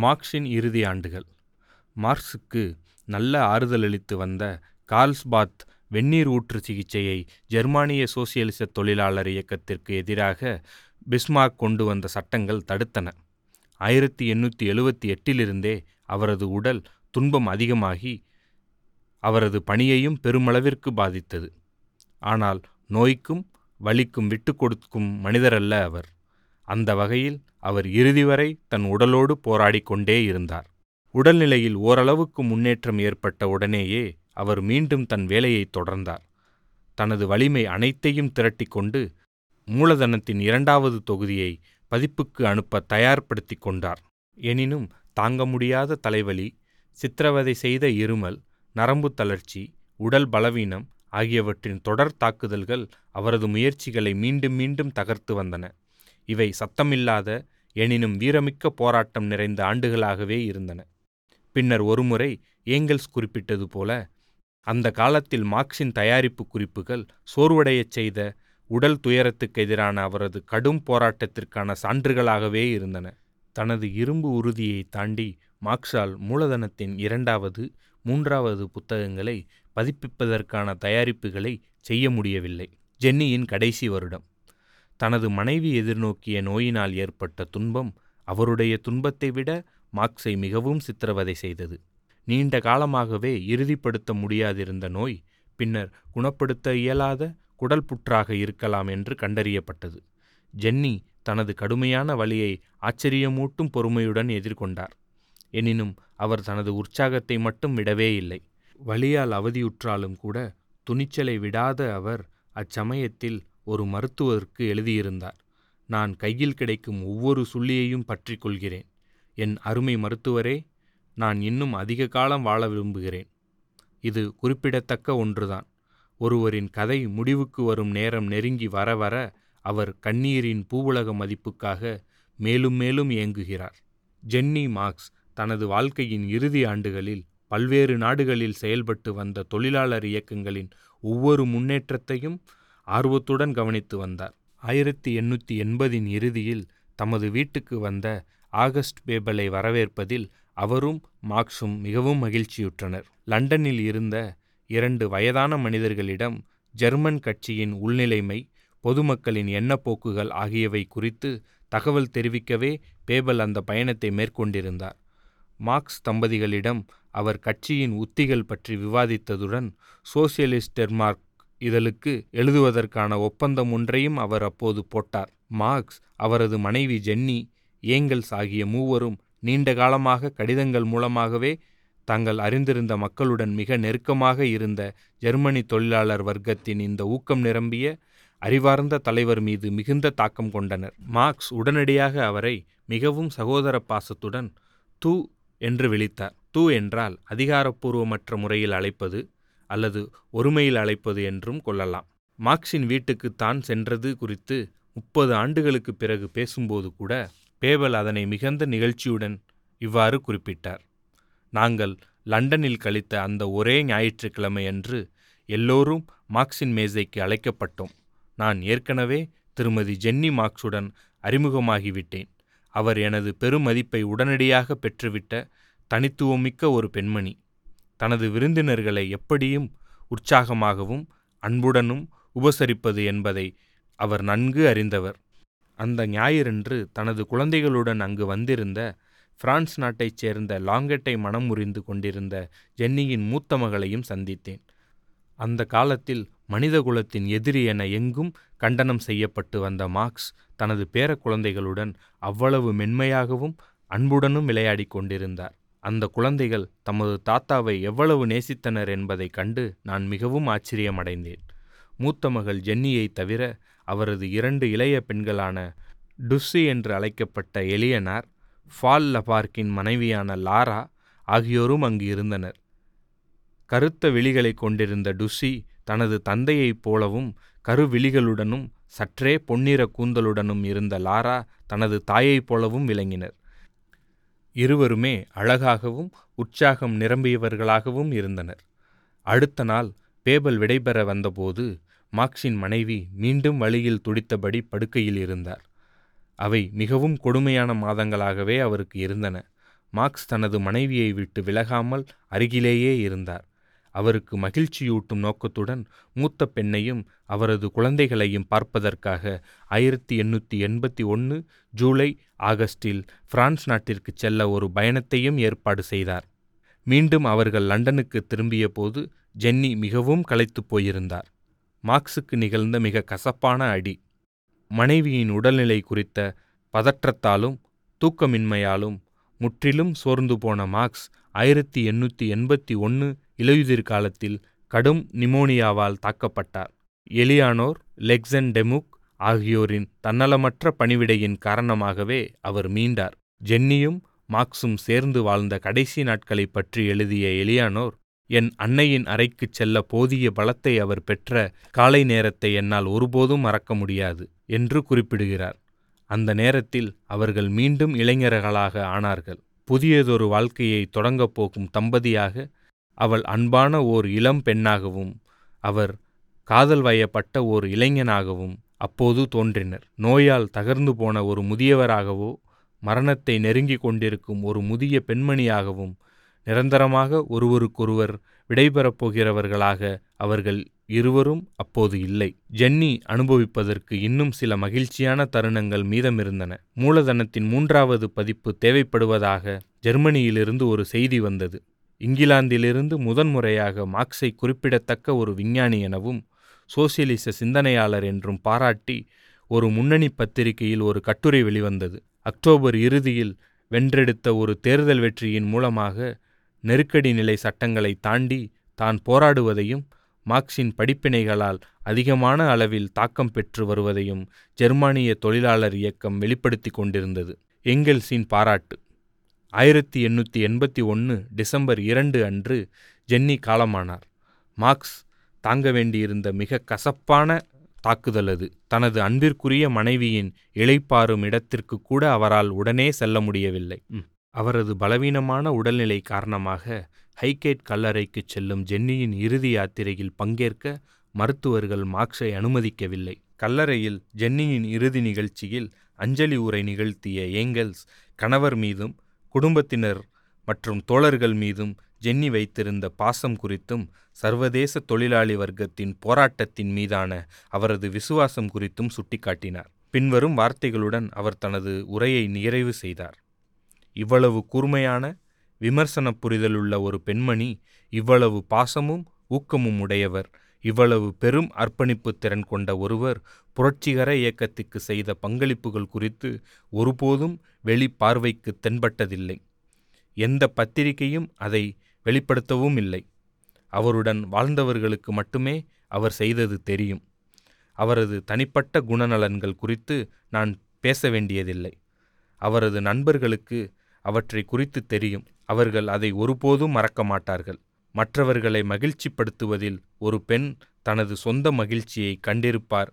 மார்க்ஸின் இறுதி ஆண்டுகள். மார்க்ஸுக்கு நல்ல ஆறுதலளித்து வந்த கார்ல்ஸ்பாத் வெந்நீர் ஊற்று சிகிச்சையை ஜெர்மானிய சோசியலிச தொழிலாளர் இயக்கத்திற்கு எதிராக பிஸ்மார்க் கொண்டு வந்த சட்டங்கள் தடுத்தன. ஆயிரத்தி எண்ணூற்றி எழுவத்தி எட்டிலிருந்தே அவரது உடல் துன்பம் அதிகமாகி அவரது பணியையும் பெருமளவிற்கு பாதித்தது. ஆனால் நோய்க்கும் வலிக்கும் விட்டு கொடுக்கும் மனிதரல்ல அவர். அந்த வகையில் அவர் இறுதி வரை தன் உடலோடு போராடி கொண்டே இருந்தார். உடல்நிலையில் ஓரளவுக்கு முன்னேற்றம் ஏற்பட்ட உடனேயே அவர் மீண்டும் தன் வேலையை தொடர்ந்தார். தனது வலிமை அனைத்தையும் திரட்டிக்கொண்டு மூலதனத்தின் இரண்டாவது தொகுதியை பதிப்புக்கு அனுப்ப தயார்படுத்தி கொண்டார். எனினும் தாங்க முடியாத தலைவலி சித்திரவதை செய்த இருமல் நரம்பு தளர்ச்சி உடல் பலவீனம் ஆகியவற்றின் தொடர் தாக்குதல்கள் அவரது முயற்சிகளை மீண்டும் மீண்டும் தகர்த்து வந்தன. இவை சத்தமில்லாத எனினும் வீரமிக்க போராட்டம் நிறைந்த ஆண்டுகளாகவே இருந்தன. பின்னர் ஒருமுறை ஏங்கல்ஸ் குறிப்பிட்டது போல அந்த காலத்தில் மார்க்சின் தயாரிப்பு குறிப்புகள் சோர்வடையச் செய்த உடல் துயரத்துக்கு எதிரான அவரது கடும் போராட்டத்திற்கான சான்றுகளாகவே இருந்தன. தனது இரும்பு உறுதியை தாண்டி மார்க்ஸால் மூலதனத்தின் இரண்டாவது மூன்றாவது புத்தகங்களை பதிப்பிப்பதற்கான தயாரிப்புகளை செய்ய முடியவில்லை. ஜென்னியின் கடைசி வருடம். தனது மனைவி எதிர்நோக்கிய நோயினால் ஏற்பட்ட துன்பம் அவருடைய துன்பத்தை விட மார்க்ஸை மிகவும் சித்திரவதை செய்தது. நீண்ட காலமாகவே இறுதிப்படுத்த முடியாதிருந்த நோய் பின்னர் குணப்படுத்த இயலாத குடல் புற்றாக இருக்கலாம் என்று கண்டறியப்பட்டது. ஜென்னி தனது கடுமையான வழியை ஆச்சரியமூட்டும் பொறுமையுடன் எதிர்கொண்டார். எனினும் அவர் தனது உற்சாகத்தை மட்டும் விடவே இல்லை. வழியால் அவதியுற்றாலும் கூட துணிச்சலை விடாத அவர் அச்சமயத்தில் ஒரு மருத்துவருக்கு எழுதியிருந்தார் நான் கையில் கிடைக்கும் ஒவ்வொரு சுள்ளியையும் பற்றி கொள்கிறேன். என் அருமை மருத்துவரே நான் இன்னும் அதிக காலம் வாழ விரும்புகிறேன். இது குறிப்பிடத்தக்க ஒன்றுதான். ஒருவரின் கதை முடிவுக்கு வரும் நேரம் நெருங்கி வர வர அவர் கண்ணீரின் பூவுலக மதிப்புக்காக மேலும் மேலும் இயங்குகிறார். ஜென்னி மார்க்ஸ் தனது வாழ்க்கையின் இறுதி ஆண்டுகளில் பல்வேறு நாடுகளில் செயல்பட்டு வந்த தொழிலாளர் இயக்கங்களின் ஒவ்வொரு முன்னேற்றத்தையும் ஆர்வத்துடன் கவனித்து வந்தார். ஆயிரத்தி எண்ணூற்றி எண்பதின் இறுதியில் தமது வீட்டுக்கு வந்த ஆகஸ்ட் பேபலை வரவேற்பதில் அவரும் மார்க்ஸும் மிகவும் மகிழ்ச்சியுற்றனர். லண்டனில் இருந்த இரண்டு வயதான மனிதர்களிடம் ஜெர்மன் கட்சியின் உள்நிலைமை பொதுமக்களின் எண்ணப்போக்குகள் ஆகியவை குறித்து தகவல் தெரிவிக்கவே பேபல் அந்த பயணத்தை மேற்கொண்டிருந்தார். மார்க்ஸ் தம்பதிகளிடம் அவர் கட்சியின் உத்திகள் பற்றி விவாதித்ததுடன் சோசியலிஸ்ட் டெர்மார்க் இதழுக்கு எழுதுவதற்கான ஒப்பந்தம் ஒன்றையும் அவர் அப்போது போட்டார். மார்க்ஸ் அவரது மனைவி ஜென்னி ஏங்கல்ஸ் ஆகிய மூவரும் நீண்ட காலமாக கடிதங்கள் மூலமாகவே தாங்கள் அறிந்திருந்த மக்களுடன் மிக நெருக்கமாக இருந்த ஜெர்மனி தொழிலாளர் வர்க்கத்தின் இந்த ஊக்கம் நிரம்பிய அறிவார்ந்த தலைவர் மீது மிகுந்த தாக்கம் கொண்டனர். மார்க்ஸ் உடனடியாக அவரை மிகவும் சகோதர பாசத்துடன் தூ என்று விழித்தார். தூ என்றால் அதிகாரப்பூர்வமற்ற முறையில் அழைப்பது அல்லது ஒருமையில் அழைப்பது என்றும் கொள்ளலாம். மார்க்ஸின் வீட்டுக்கு தான் சென்றது குறித்து முப்பது ஆண்டுகளுக்கு பிறகு பேசும்போது கூட பேபல் அதனை மிகுந்த நிகழ்ச்சியுடன் இவ்வாறு குறிப்பிட்டார். நாங்கள் லண்டனில் கழித்த அந்த ஒரே ஞாயிற்றுக்கிழமையன்று எல்லோரும் மார்க்சின் மேசைக்கு அழைக்கப்பட்டோம். நான் ஏற்கனவே திருமதி ஜென்னி மார்க்ஸுடன் அறிமுகமாகிவிட்டேன். அவர் எனது பெருமதிப்பை உடனடியாக பெற்றுவிட்ட தனித்துவமிக்க ஒரு பெண்மணி. தனது விருந்தினர்களை எப்படியும் உற்சாகமாகவும் அன்புடனும் உபசரிப்பது என்பதை அவர் நன்கு அறிந்தவர். அந்த ஞாயிறன்று தனது குழந்தைகளுடன் அங்கு வந்திருந்த பிரான்ஸ் நாட்டைச் சேர்ந்த லாங்கெட்டை மனம் முறிந்து கொண்டிருந்த ஜென்னியின் மூத்த மகளையும் சந்தித்தேன். அந்த காலத்தில் மனிதகுலத்தின் எதிரி என எங்கும் கண்டனம் செய்யப்பட்டு வந்த மார்க்ஸ் தனது பேர குழந்தைகளுடன் அவ்வளவு மென்மையாகவும் அன்புடனும் விளையாடிக் கொண்டிருந்தார். அந்த குழந்தைகள் தமது தாத்தாவை எவ்வளவு நேசித்தனர் என்பதைக் கண்டு நான் மிகவும் ஆச்சரியமடைந்தேன். மூத்த மகள் ஜென்னியை தவிர அவரது இரண்டு இளைய பெண்களான டுஸ்ஸி என்று அழைக்கப்பட்ட எலியனார் ஃபால் லபார்க்கின் மனைவியான லாரா ஆகியோரும் அங்கு இருந்தனர். கருத்த விழிகளை கொண்டிருந்த டுஸ்ஸி தனது தந்தையைப் போலவும் கருவிழிகளுடனும் சற்றே பொன்னிற கூந்தலுடனும் இருந்த லாரா தனது தாயைப் போலவும் விளங்கினர். இருவருமே அழகாகவும் உற்சாகம் நிரம்பியவர்களாகவும் இருந்தனர். அடுத்த நாள் பேபல் விடைபெற வந்தபோது மார்க்ஸின் மனைவி மீண்டும் வழியில் துடித்தபடி படுக்கையில் இருந்தார். அவை மிகவும் கொடுமையான மாதங்களாகவே அவருக்கு இருந்தன. மார்க்ஸ் தனது மனைவியை விட்டு விலகாமல் அருகிலேயே இருந்தார். அவருக்கு மகிழ்ச்சியூட்டும் நோக்கத்துடன் மூத்த பெண்ணையும் அவரது குழந்தைகளையும் பார்ப்பதற்காக ஆயிரத்தி எண்ணூற்றி எண்பத்தி ஒன்று ஜூலை ஆகஸ்டில் பிரான்ஸ் நாட்டிற்கு செல்ல ஒரு பயணத்தையும் ஏற்பாடு செய்தார். மீண்டும் அவர்கள் லண்டனுக்கு திரும்பிய போது ஜென்னி மிகவும் களைத்துப் போயிருந்தார். மார்க்ஸுக்கு நிகழ்ந்த மிக கசப்பான அடி. மனைவியின் உடல்நிலை குறித்த பதற்றத்தாலும் தூக்கமின்மையாலும் முற்றிலும் சோர்ந்து போன மார்க்ஸ் ஆயிரத்தி எண்ணூற்றி எண்பத்தி ஒன்று இலையுதிர் காலத்தில் கடும் நிமோனியாவால் தாக்கப்பட்டார். எலியானோர் லெக்சன் டெமுக் ஆகியோரின் தன்னலமற்ற பணிவிடையின் காரணமாகவே அவர் மீண்டார். ஜென்னியும் மார்க்ஸும் சேர்ந்து வாழ்ந்த கடைசி நாட்களைப் பற்றி எழுதிய எலியானோர் என் அன்னையின் அறைக்குச் செல்ல போதிய பலத்தை அவர் பெற்ற காலை நேரத்தை என்னால் ஒருபோதும் மறக்க முடியாது என்று குறிப்பிடுகிறார். அந்த நேரத்தில் அவர்கள் மீண்டும் இளைஞர்களாக ஆனார்கள். புதியதொரு வாழ்க்கையை தொடங்கப் போகும் தம்பதியாக அவள் அன்பான ஓர் இளம் பெண்ணாகவும் அவர் காதல் வயப்பட்ட ஓர் இளைஞனாகவும் அப்போது தோன்றினர். நோயால் தகர்ந்து போன ஒரு முதியவராகவோ மரணத்தை நெருங்கிக் கொண்டிருக்கும் ஒரு முதிய பெண்மணியாகவும் நிரந்தரமாக ஒருவருக்கொருவர் விடைபெறப் போகிறவர்களாக அவர்கள் இருவரும் அப்போது இல்லை. ஜென்னி அனுபவிப்பதற்கு இன்னும் சில மகிழ்ச்சியான தருணங்கள் மீதமிருந்தன. மூலதனத்தின் மூன்றாவது பதிப்பு தேவைப்படுவதாக ஜெர்மனியிலிருந்து ஒரு செய்தி வந்தது. இங்கிலாந்திலிருந்து முதன்முறையாக மார்க்ஸை குறிப்பிடத்தக்க ஒரு விஞ்ஞானி எனவும் சோசியலிச சிந்தனையாளர் என்றும் பாராட்டி ஒரு முன்னணி பத்திரிகையில் ஒரு கட்டுரை வெளிவந்தது. அக்டோபர் இறுதியில் வென்றெடுத்த ஒரு தேர்தல் வெற்றியின் மூலமாக நெருக்கடி நிலை சட்டங்களை தாண்டி தான் போராடுவதையும் மார்க்சின் படிப்பினைகளால் அதிகமான அளவில் தாக்கம் பெற்று வருவதையும் ஜெர்மானிய தொழிலாளர் இயக்கம் வெளிப்படுத்தி கொண்டிருந்தது. எங்கெல்ஸின் பாராட்டு. ஆயிரத்தி எண்ணூற்றி எண்பத்தி ஒன்று டிசம்பர் இரண்டு அன்று ஜென்னி காலமானார். மார்க்ஸ் தாங்க வேண்டியிருந்த மிக கசப்பான தாக்குதல் அது. தனது அன்பிற்குரிய மனைவியின் இளைப்பாறும் இடத்திற்கு கூட அவரால் உடனே செல்ல முடியவில்லை. அவரது பலவீனமான உடல்நிலை காரணமாக ஹைகேட் கல்லறைக்கு செல்லும் ஜென்னியின் இறுதி யாத்திரையில் பங்கேற்க மருத்துவர்கள் மார்க்ஸை அனுமதிக்கவில்லை. கல்லறையில் ஜென்னியின் இறுதி நிகழ்ச்சியில் அஞ்சலி உரை நிகழ்த்திய ஏங்கல்ஸ் கணவர் மீதும் குடும்பத்தினர் மற்றும் தோழர்கள் மீதும் ஜென்னி வைத்திருந்த பாசம் குறித்தும் சர்வதேச தொழிலாளி வர்க்கத்தின் போராட்டத்தின் மீதான அவரது விசுவாசம் குறித்தும் சுட்டிக்காட்டினார். பின்வரும் வார்த்தைகளுடன் அவர் தனது உரையை நிறைவு செய்தார். இவ்வளவு கூர்மையான விமர்சன புரிதலுள்ள ஒரு பெண்மணி இவ்வளவு பாசமும் ஊக்கமும் உடையவர். இவ்வளவு பெரும் அர்ப்பணிப்பு திறன் கொண்ட ஒருவர் புரட்சிகர இயக்கத்துக்கு செய்த பங்களிப்புகள் குறித்து ஒருபோதும் வெளி பார்வைக்கு தென்பட்டதில்லை. எந்த பத்திரிகையும் அதை வெளிப்படுத்தவும் இல்லை. அவருடன் வாழ்ந்தவர்களுக்கு மட்டுமே அவர் செய்தது தெரியும். அவரது தனிப்பட்ட குணநலன்கள் குறித்து நான் பேச வேண்டியதில்லை. அவரது நண்பர்களுக்கு அவற்றை குறித்து தெரியும். அவர்கள் அதை ஒருபோதும் மறக்க மாட்டார்கள். மற்றவர்களை மகிழ்ச்சிப்படுத்துவதில் ஒரு பெண் தனது சொந்த மகிழ்ச்சியை கண்டிருப்பார்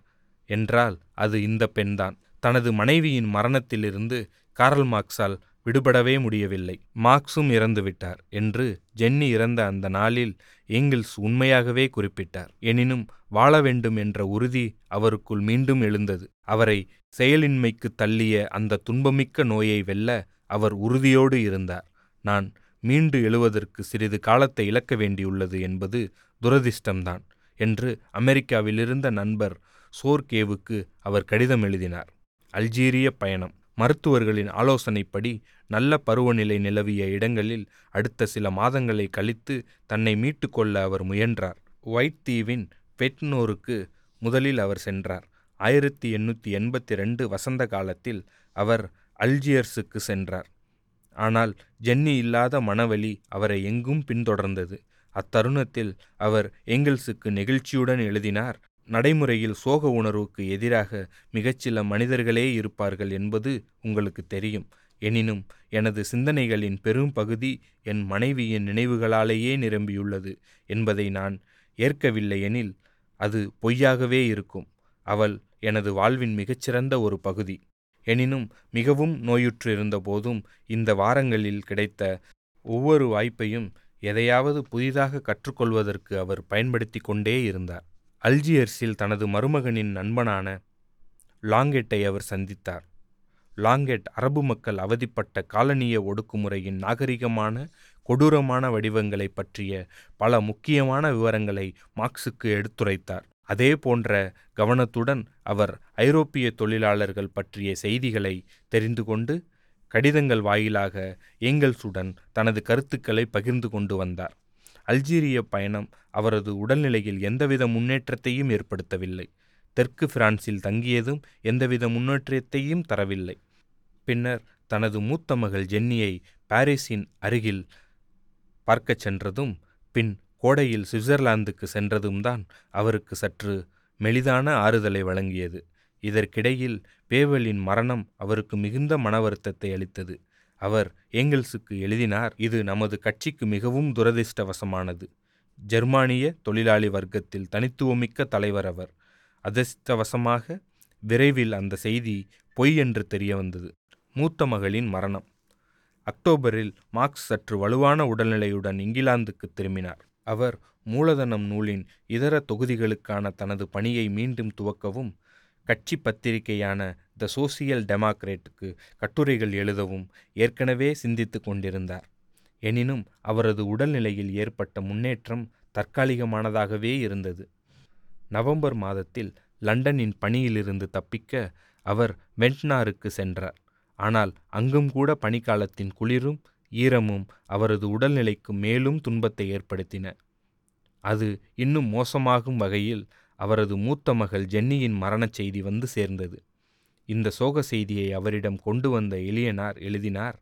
என்றால் அது இந்த பெண்தான். தனது மனைவியின் மரணத்திலிருந்து காரல் மார்க்ஸால் விடுபடவே முடியவில்லை. மார்க்ஸும் இறந்துவிட்டார் என்று ஜென்னி இறந்த அந்த நாளில் ஏங்கிள்ஸ் உண்மையாகவே குறிப்பிட்டார். எனினும் வாழ வேண்டும் என்ற உறுதி அவருக்குள் மீண்டும் எழுந்தது. அவரை செயலின்மைக்கு தள்ளிய அந்த துன்பமிக்க நோயை வெல்ல அவர் உறுதியோடு இருந்தார். நான் மீண்டு எழுவதற்கு சிறிது காலத்தை இழக்க வேண்டியுள்ளது என்பது துரதிர்ஷ்டம்தான் என்று அமெரிக்காவிலிருந்த நண்பர் சோர்கேவுக்கு அவர் கடிதம் எழுதினார். அல்ஜீரிய பயணம். மருத்துவர்களின் ஆலோசனைப்படி நல்ல பருவநிலை நிலவிய இடங்களில் அடுத்த சில மாதங்களை கழித்து தன்னை மீட்டுக்கொள்ள அவர் முயன்றார். ஒயிட் தீவின் பெட்னோருக்கு முதலில் அவர் சென்றார். ஆயிரத்தி எண்ணூற்றி எண்பத்தி ரெண்டு வசந்த காலத்தில் அவர் அல்ஜியர்ஸுக்கு சென்றார். ஆனால் ஜென்னி இல்லாத மனவலி அவரை எங்கும் பின்தொடர்ந்தது. அத்தருணத்தில் அவர் எங்கிள்ஸுக்கு நெகிழ்ச்சியுடன் எழுதினார். நடைமுறையில் சோக உணர்வுக்கு எதிராக மிகச்சில மனிதர்களே இருப்பார்கள் என்பது உங்களுக்கு தெரியும். எனினும் எனது சிந்தனைகளின் பெரும் பகுதி என் மனைவியின் நினைவுகளாலேயே நிரம்பியுள்ளது என்பதை நான் ஏற்கவில்லை எனில் அது பொய்யாகவே இருக்கும். அவள் எனது வாழ்வின் மிகச்சிறந்த ஒரு பகுதி. எனினும் மிகவும் நோயுற்றிருந்த போதும் இந்த வாரங்களில் கிடைத்த ஒவ்வொரு வாய்ப்பையும் எதையாவது புதிதாக கற்றுக்கொள்வதற்கு அவர் பயன்படுத்தி கொண்டே இருந்தார். அல்ஜியர்ஸில் தனது மருமகனின் நண்பனான லாங்கெட்டை அவர் சந்தித்தார். லாங்கெட் அரபு மக்கள் அவதிப்பட்ட காலனிய ஒடுக்குமுறையின் நாகரிகமான கொடூரமான வடிவங்களை பற்றிய பல முக்கியமான விவரங்களை மார்க்சுக்கு எடுத்துரைத்தார். அதே போன்ற கவனத்துடன் அவர் ஐரோப்பிய தொழிலாளர்கள் பற்றிய செய்திகளை தெரிந்து கொண்டு கடிதங்கள் வாயிலாக ஏங்கல்ஸுடன் தனது கருத்துக்களை பகிர்ந்து கொண்டு வந்தார். அல்ஜீரிய பயணம் அவரது உடல்நிலையில் எந்தவித முன்னேற்றத்தையும் ஏற்படுத்தவில்லை. தெற்கு பிரான்சில் தங்கியதும் எந்தவித முன்னேற்றத்தையும் தரவில்லை. பின்னர் தனது மூத்த மகள் ஜென்னியை பாரிஸின் அருகில் பார்க்கச் சென்றதும் பின் கோடையில் சுவிட்சர்லாந்துக்கு சென்றதும் தான் அவருக்கு சற்று மெலிதான ஆறுதலை வழங்கியது. இதற்கிடையில் பேவலின் மரணம் அவருக்கு மிகுந்த மன வருத்தத்தை அளித்தது. அவர் ஏங்கல்ஸுக்கு எழுதினார் இது நமது கட்சிக்கு மிகவும் துரதிர்ஷ்டவசமானது. ஜெர்மானிய தொழிலாளி வர்க்கத்தில் தனித்துவமிக்க தலைவர் அவர். அதிர்ஷ்டவசமாக விரைவில் அந்த செய்தி பொய் என்று தெரிய வந்தது மூத்த மகளின் மரணம். அக்டோபரில் மார்க்ஸ் சற்று வலுவான உடல்நிலையுடன் இங்கிலாந்துக்கு திரும்பினார். அவர் மூலதனம் நூலின் இதர தொகுதிகளுக்கான தனது பணியை மீண்டும் துவக்கவும் கட்சி பத்திரிகையான த சோசியல் டெமோக்ரேட்டுக்கு கட்டுரைகள் எழுதவும் ஏற்கனவே சிந்தித்து கொண்டிருந்தார். எனினும் அவரது உடல்நிலையில் ஏற்பட்ட முன்னேற்றம் தற்காலிகமானதாகவே இருந்தது. நவம்பர் மாதத்தில் லண்டனின் பணியிலிருந்து தப்பிக்க அவர் வென்ட்னாருக்கு சென்றார். ஆனால் அங்கும் கூட பனிக்காலத்தின் குளிரும் ஈரமும் அவரது உடல்நிலைக்கு மேலும் துன்பத்தை ஏற்படுத்தின. அது இன்னும் மோசமாகும் வகையில் அவரது மூத்த மகள் ஜென்னியின் மரணச் செய்தி வந்து சேர்ந்தது. இந்த சோக செய்தியை அவரிடம் கொண்டு வந்த எளியனார் எழுதினார்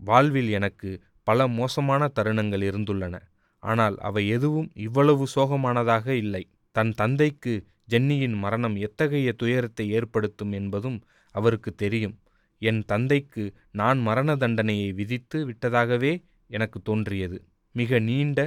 வாழ்வில் எனக்கு பல மோசமான தருணங்கள் இருந்துள்ளன. ஆனால் அவை எதுவும் இவ்வளவு சோகமானதாக இல்லை. தன் தந்தைக்கு ஜென்னியின் மரணம் எத்தகைய துயரத்தை ஏற்படுத்தும் என்பதும் அவருக்கு தெரியும். என் தந்தைக்கு நான் மரண தண்டனையை விதித்து விட்டதாகவே எனக்கு தோன்றியது. மிக நீண்ட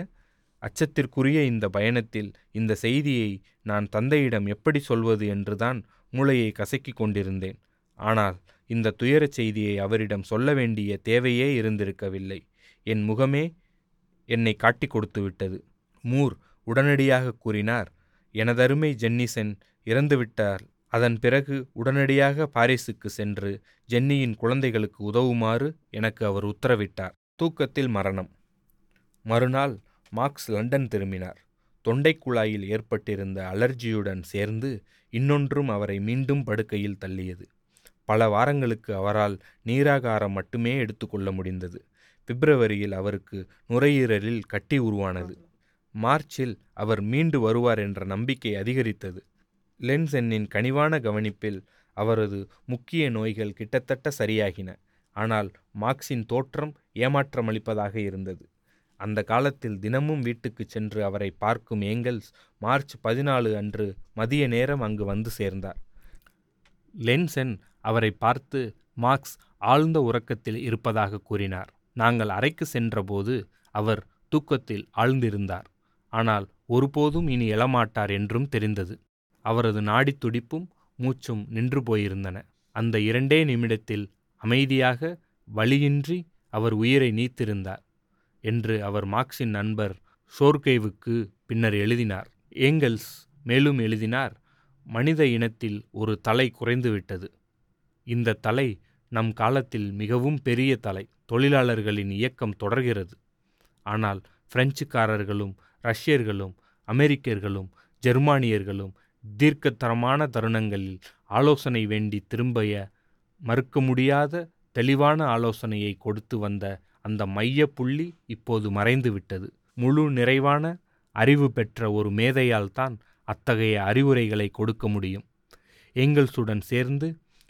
அச்சத்திற்குரிய இந்த பயணத்தில் இந்த செய்தியை நான் தந்தையிடம் எப்படி சொல்வது என்றுதான் மூளையை கசக்கிக் கொண்டிருந்தேன். ஆனால் இந்த துயரச் செய்தியை அவரிடம் சொல்ல வேண்டிய தேவையே இருந்திருக்கவில்லை. என் முகமே என்னை காட்டிக் கொடுத்து விட்டது. மூர் உடனடியாக கூறினார் எனதருமை ஜென்னிசன் இறந்துவிட்டார். அதன் பிறகு உடனடியாக பாரிஸுக்கு சென்று ஜென்னியின் குழந்தைகளுக்கு உதவுமாறு எனக்கு அவர் உத்தரவிட்டார். தூக்கத்தில் மரணம். மறுநாள் மார்க்ஸ் லண்டன் திரும்பினார். தொண்டைக்குழாயில் ஏற்பட்டிருந்த அலர்ஜியுடன் சேர்ந்து இன்னொன்றும் அவரை மீண்டும் படுக்கையில் தள்ளியது. பல வாரங்களுக்கு அவரால் நீராகாரம் மட்டுமே எடுத்துக்கொள்ள முடிந்தது. பிப்ரவரியில் அவருக்கு நுரையீரலில் கட்டி உருவானது. மார்ச்சில் அவர் மீண்டு வருவார் என்ற நம்பிக்கை அதிகரித்தது. லென்சென்னின் கனிவான கவனிப்பில் அவரது முக்கிய நோய்கள் கிட்டத்தட்ட சரியாகின. ஆனால் மார்க்ஸின் தோற்றம் ஏமாற்றமளிப்பதாக இருந்தது. அந்த காலத்தில் தினமும் வீட்டுக்கு சென்று அவரை பார்க்கும் ஏங்கல்ஸ் மார்ச் பதினாலு அன்று மதிய நேரம் அங்கு வந்து சேர்ந்தார். லென்சென் அவரை பார்த்து மார்க்ஸ் ஆழ்ந்த உறக்கத்தில் இருப்பதாக கூறினார். நாங்கள் அறைக்கு சென்றபோது அவர் தூக்கத்தில் ஆழ்ந்திருந்தார். ஆனால் ஒருபோதும் இனி எழமாட்டார் என்றும் தெரிந்தது. அவரது நாடித் துடிப்பும் மூச்சும் நின்று போயிருந்தன. அந்த இரண்டே நிமிடத்தில் அமைதியாக வழியின்றி அவர் உயிரை நீத்திருந்தார் என்று அவர் மார்க்சின் நண்பர் ஷோர்கேவுக்கு பின்னர் எழுதினார். ஏங்கல்ஸ் மேலும் எழுதினார் மனித இனத்தில் ஒரு தலை குறைந்துவிட்டது. இந்த தலை நம் காலத்தில் மிகவும் பெரிய தலை. தொழிலாளர்களின் இயக்கம் தொடர்கிறது. ஆனால் பிரெஞ்சுக்காரர்களும் ரஷ்யர்களும் அமெரிக்கர்களும் ஜெர்மானியர்களும் தீர்க்கத்தரமான தருணங்களில் ஆலோசனை வேண்டி திரும்பிய மறுக்க முடியாத தெளிவான ஆலோசனையை கொடுத்து வந்த அந்த மைய புள்ளி இப்போது மறைந்துவிட்டது. முழு நிறைவான அறிவு பெற்ற ஒரு மேதையால் தான் அத்தகைய அறிவுரைகளை கொடுக்க முடியும். எங்கள்ஸுடன் சேர்ந்து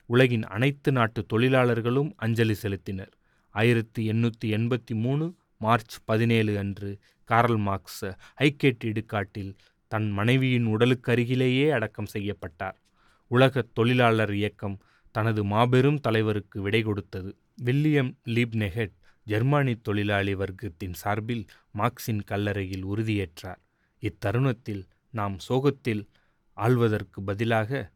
உலகின் அனைத்து நாட்டு தொழிலாளர்களும் அஞ்சலி செலுத்தினர். ஆயிரத்தி எண்ணூற்றி எண்பத்தி மூணு மார்ச் பதினேழு அன்று காரல் மார்க்ஸ் ஐக்கேட் இடுகாட்டில் தன் மனைவியின் உடலுக்கருகிலேயே அடக்கம் செய்யப்பட்டார். உலக தொழிலாளர் இயக்கம் தனது மாபெரும் தலைவருக்கு விடை கொடுத்தது. வில்லியம் லீப்னெஹெட் ஜெர்மானி தொழிலாளி வர்க்கத்தின் சார்பில் மார்க்சின் கல்லறையில் உறுதியேற்றார். இத்தருணத்தில் நாம் சோகத்தில் ஆழ்வதற்கு பதிலாக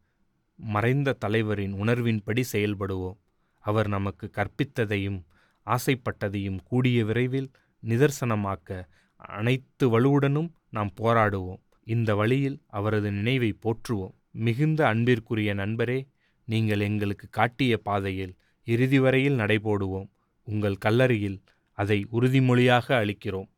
மறைந்த தலைவரின் உணர்வின்படி செயல்படுவோம். அவர் நமக்கு கற்பித்ததையும் ஆசைப்பட்டதையும் கூடிய விரைவில் நிதர்சனமாக்க அனைத்து வலுவுடனும் நாம் போராடுவோம். இந்த வழியில் அவரது நினைவை போற்றுவோம். மிகுந்த அன்பிற்குரிய நண்பரே நீங்கள் எங்களுக்கு காட்டிய பாதையில் இறுதி வரையில் நடைபோடுவோம். உங்கள் கல்லறையில் அதை உறுதிமொழியாக அளிக்கிறோம்.